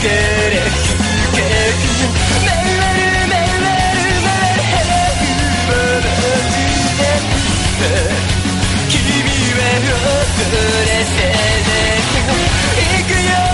君は訪れて行くよ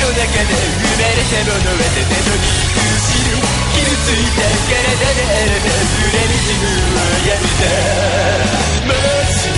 の中で生まれたものはた苦のむ傷ついた体であれたすに自分をやめたもし